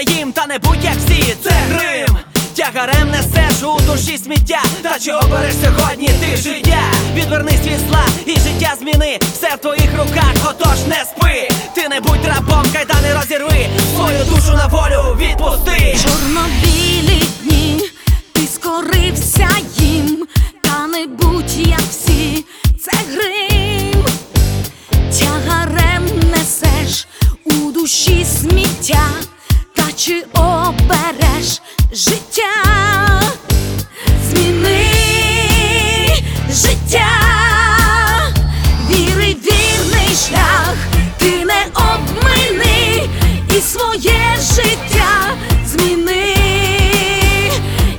Віддайся їм, та не будь як всі, це грим. Тягарем несеш у душі сміття, та чи обереш сьогодні ти життя? Відверни свій зла і життя зміни. Все в твоїх руках, отож не спи. Ти не будь рабом, кайдани розірви. Свою душу на волю відпусти. Чорнобілі дні, ти скорився їм, та не будь як всі, це грим, тягарем несеш у душі сміття, чи обереш життя, зміни життя, віри вірний шлях, ти не обмини і своє життя. Зміни,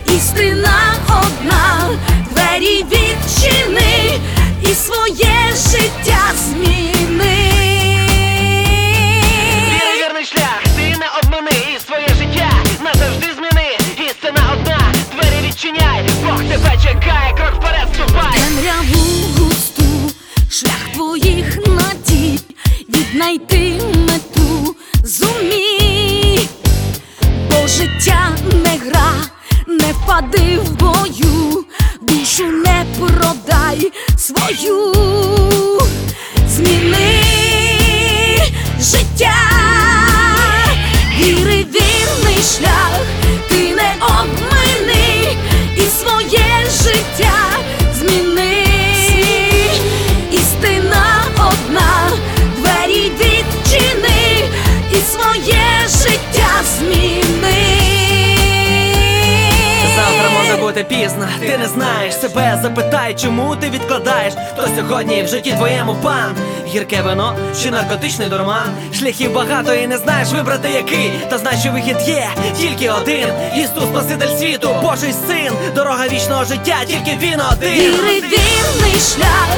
істина одна, двері відчини і своє життя зміни. Віри вірний шлях, ти не обмани віднайти мету. Зумій, бо життя не гра, не впади в бою, душу не продай свою, Бути пізно, ти не знаєш себе, запитай, чому ти відкладаєш, хто сьогодні в житті твоєму пан. Гірке вино чи наркотичний дурман. Шляхів багато і не знаєш вибрати який. Та знай, що вихід є тільки один. Ісус Спаситель світу, Божий син, дорога вічного життя, тільки він один. Віри вірний шлях,